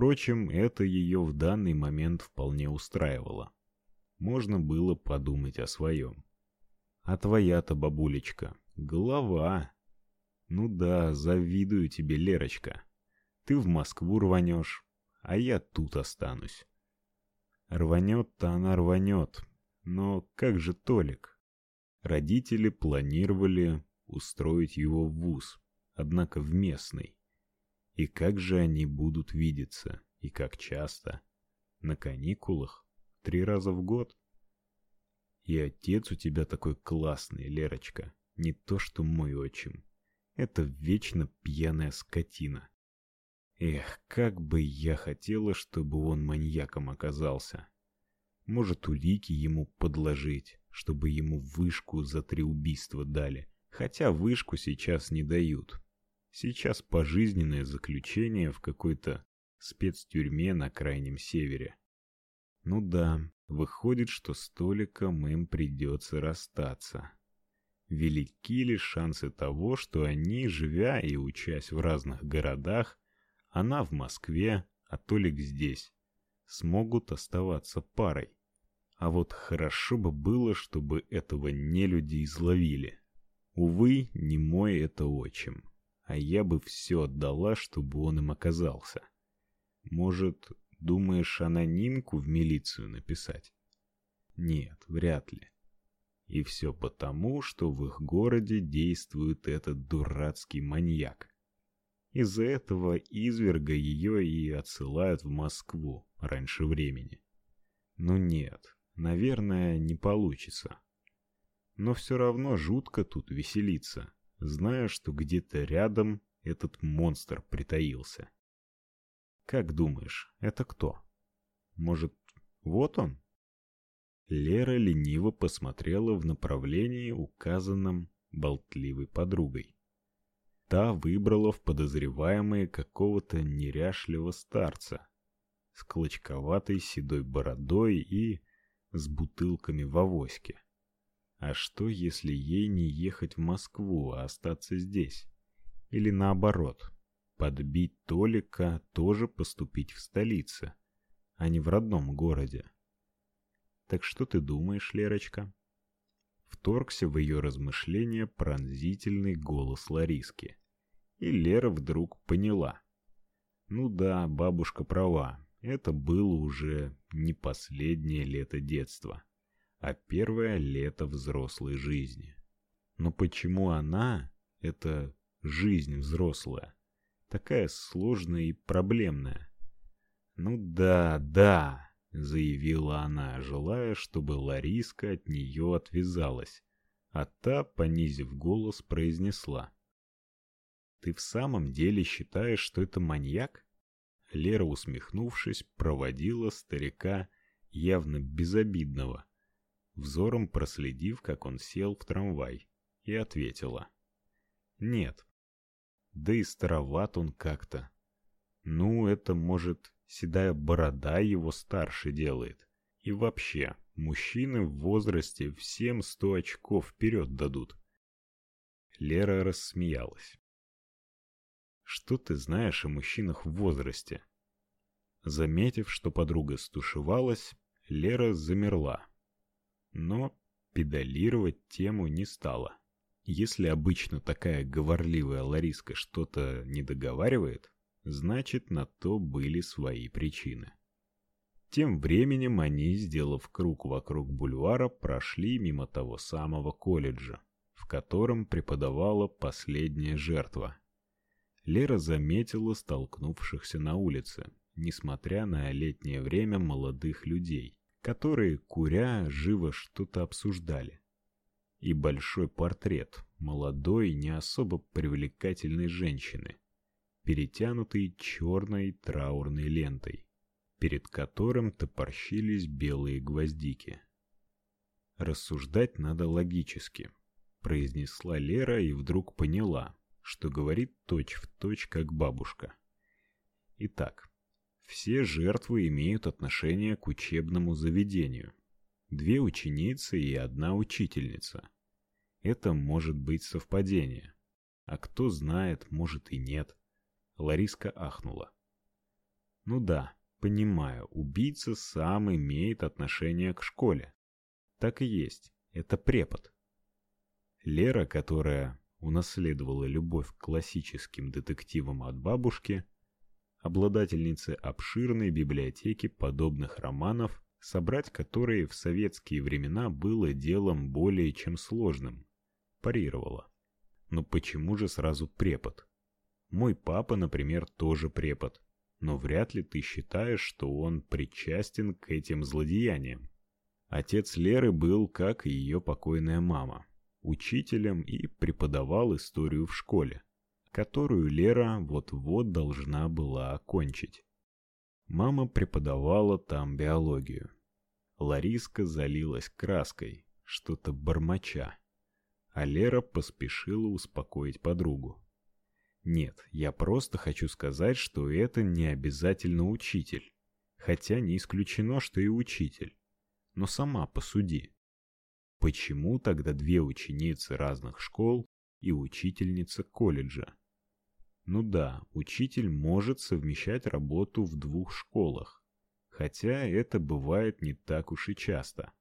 Впрочем, это ее в данный момент вполне устраивало. Можно было подумать о своем. А твоя-то бабулечка, голова. Ну да, завидую тебе, Лерочка. Ты в Москву рванешь, а я тут останусь. Рванет-то она рванет, но как же Толик? Родители планировали устроить его в вуз, однако в местный. И как же они будут видеться, и как часто? На каникулах? Три раза в год? И отец у тебя такой классный, Лерочка, не то что мой отчим. Это вечно пьяная скотина. Эх, как бы я хотела, чтобы он маньяком оказался. Может, улики ему подложить, чтобы ему вышку за три убийства дали. Хотя вышку сейчас не дают. Сейчас пожизненное заключение в какой-то спецтюрьме на крайнем севере. Ну да, выходит, что с Толиком им придется расстаться. Велики ли шансы того, что они, живя и учась в разных городах, она в Москве, а Толик здесь. Смогут оставаться парой. А вот хорошо бы было, чтобы этого не люди изловили. Увы, не мой это отчим. А я бы все отдала, чтобы он им оказался. Может, думаешь анонимку в милицию написать? Нет, вряд ли. И все потому, что в их городе действует этот дурацкий маньяк. Из-за этого изверга ее и отсылают в Москву раньше времени. Ну нет, наверное, не получится. Но все равно жутко тут веселиться, зная, что где-то рядом этот монстр притаился. Как думаешь, это кто? Может, вот он? Лера лениво посмотрела в направлении, указанном болтливой подругой. Та выбрала в подозреваемые какого-то неряшливого старца с клочковатой седой бородой и с бутылками в авоське. А что, если ей не ехать в Москву, а остаться здесь? Или наоборот, подбить Толика, тоже поступить в столице, а не в родном городе? Так что ты думаешь, Лерочка? Вторгся в ее размышления пронзительный голос Лариски. И Лера вдруг поняла. Ну да, бабушка права. Это было уже не последнее лето детства, а первое лето взрослой жизни. Но почему она, эта жизнь взрослая, такая сложная и проблемная? Ну да, да, заявила она, желая, чтобы Лариска от нее отвязалась, а та, понизив голос, произнесла: ты в самом деле считаешь, что это маньяк? Лера, усмехнувшись, проводила старика явно безобидного, взором проследив, как он сел в трамвай, и ответила: "Нет. Да и староват он как-то. Ну, это, может, седая борода его старше делает. И вообще, мужчины в возрасте всем сто очков вперед дадут". Лера рассмеялась. Что ты знаешь о мужчинах в возрасте? Заметив, что подруга стушевалась, Лера замерла. Но педалировать тему не стала. Если обычно такая говорливая Лариска что-то не договаривает, значит, на то были свои причины. Тем временем они, сделав круг вокруг бульвара, прошли мимо того самого колледжа, в котором преподавала последняя жертва Лера заметила столкнувшихся на улице, несмотря на летнее время молодых людей, которые, куря, живо что-то обсуждали. И большой портрет молодой, не особо привлекательной женщины, перетянутый черной траурной лентой, перед которым топорщились белые гвоздики. Рассуждать надо логически, произнесла Лера и вдруг поняла, что говорит точь-в-точь точь как бабушка. Итак, все жертвы имеют отношение к учебному заведению. Две ученицы и одна учительница. Это может быть совпадение. А кто знает, может и нет. Лариска ахнула. Ну да, понимаю, убийца сам имеет отношение к школе. Так и есть, это препод. Лера, которая унаследовала любовь к классическим детективам от бабушки, обладательница обширной библиотеки подобных романов, собрать которые в советские времена было делом более чем сложным, парировала. Но почему же сразу препод? Мой папа, например, тоже препод, но вряд ли ты считаешь, что он причастен к этим злодеяниям. Отец Леры был, как и ее покойная мама, учителем и преподавал историю в школе, которую Лера вот-вот должна была окончить. Мама преподавала там биологию. Лариска залилась краской, что-то бормоча. А Лера поспешила успокоить подругу. Нет, я просто хочу сказать, что это не обязательно учитель. Хотя не исключено, что и учитель. Но сама посуди. Почему тогда две ученицы разных школ и учительница колледжа? Ну да, учитель может совмещать работу в двух школах, хотя это бывает не так уж и часто.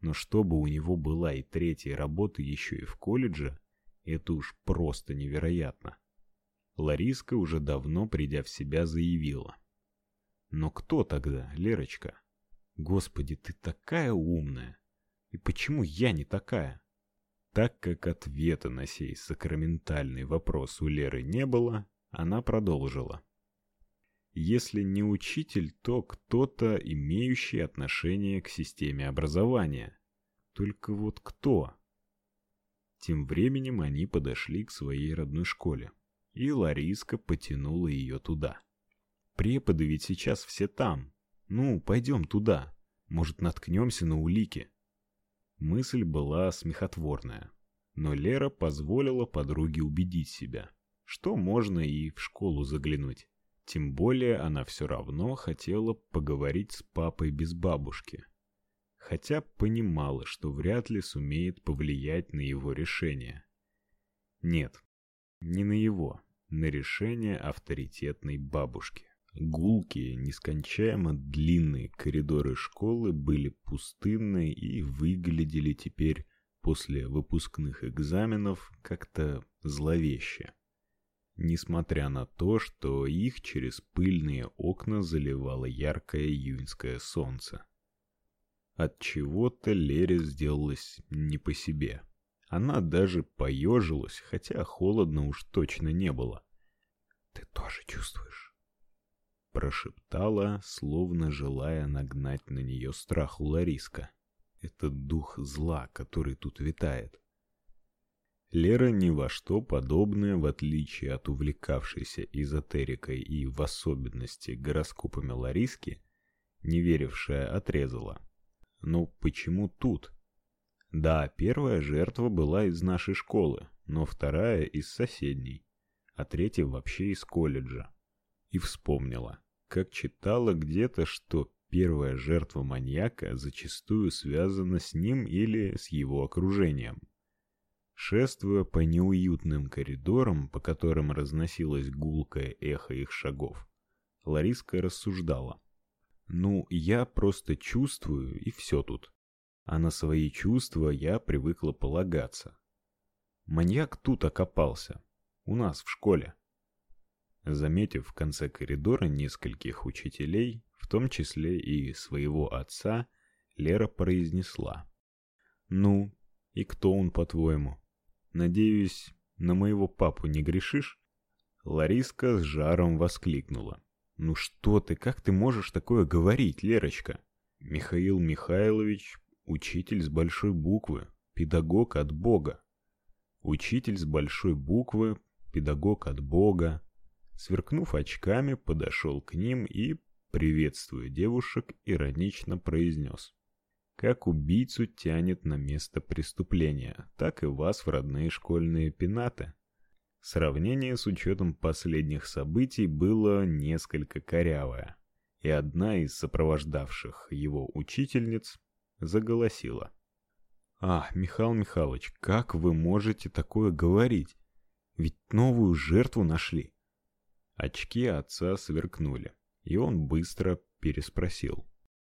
Но чтобы у него была и третья работа еще и в колледже, это уж просто невероятно. Лариска уже давно, придя в себя, заявила: "Но кто тогда, Лерочка? Господи, ты такая умная. И почему я не такая?" Так как ответа на сей сакраментальный вопрос у Леры не было, она продолжила. Если не учитель, то кто-то, имеющий отношение к системе образования. Только вот кто? Тем временем они подошли к своей родной школе, и Лариска потянула ее туда. Преподы ведь сейчас все там. Ну, пойдем туда. Может, наткнемся на улики. Мысль была смехотворная, но Лера позволила подруге убедить себя, что можно и в школу заглянуть. Тем более она все равно хотела поговорить с папой без бабушки. Хотя понимала, что вряд ли сумеет повлиять на его решение. Нет, не на его, на решение авторитетной бабушки. Гулкие, нескончаемо длинные коридоры школы были пустынны и выглядели теперь после выпускных экзаменов как-то зловеще. Несмотря на то, что их через пыльные окна заливало яркое июньское солнце. От чего-то Лере сделалось не по себе. Она даже поежилась, хотя холодно уж точно не было. Ты тоже чувствуешь? Прошептала, словно желая нагнать на нее страх у Лариска. Этот дух зла, который тут витает. Лера ни во что подобное, в отличие от увлекавшейся эзотерикой и в особенности гороскопами Лариски, не верившая, отрезала. Но почему тут? Да, первая жертва была из нашей школы, но вторая из соседней, а третья вообще из колледжа. И вспомнила как читала где-то, что первая жертва маньяка зачастую связана с ним или с его окружением. Шествуя по неуютным коридорам, по которым разносилось гулкое эхо их шагов, Лариска рассуждала: "Ну, я просто чувствую, и все тут. А на свои чувства я привыкла полагаться. Маньяк тут окопался, у нас в школе. Заметив в конце коридора нескольких учителей, в том числе и своего отца, Лера произнесла: "Ну, и кто он, по-твоему? Надеюсь, на моего папу не грешишь?" Лариска с жаром воскликнула: "Ну что ты, как ты можешь такое говорить, Лерочка? Михаил Михайлович учитель с большой буквы, педагог от Бога. Учитель с большой буквы, педагог от Бога, сверкнув очками, подошел к ним и, приветствуя девушек, иронично произнес. Как убийцу тянет на место преступления, так и вас в родные школьные пенаты. Сравнение с учетом последних событий было несколько корявое, и одна из сопровождавших его учительниц заголосила. «А, Михаил Михайлович, как вы можете такое говорить? Ведь новую жертву нашли. Очки отца сверкнули, И он быстро переспросил.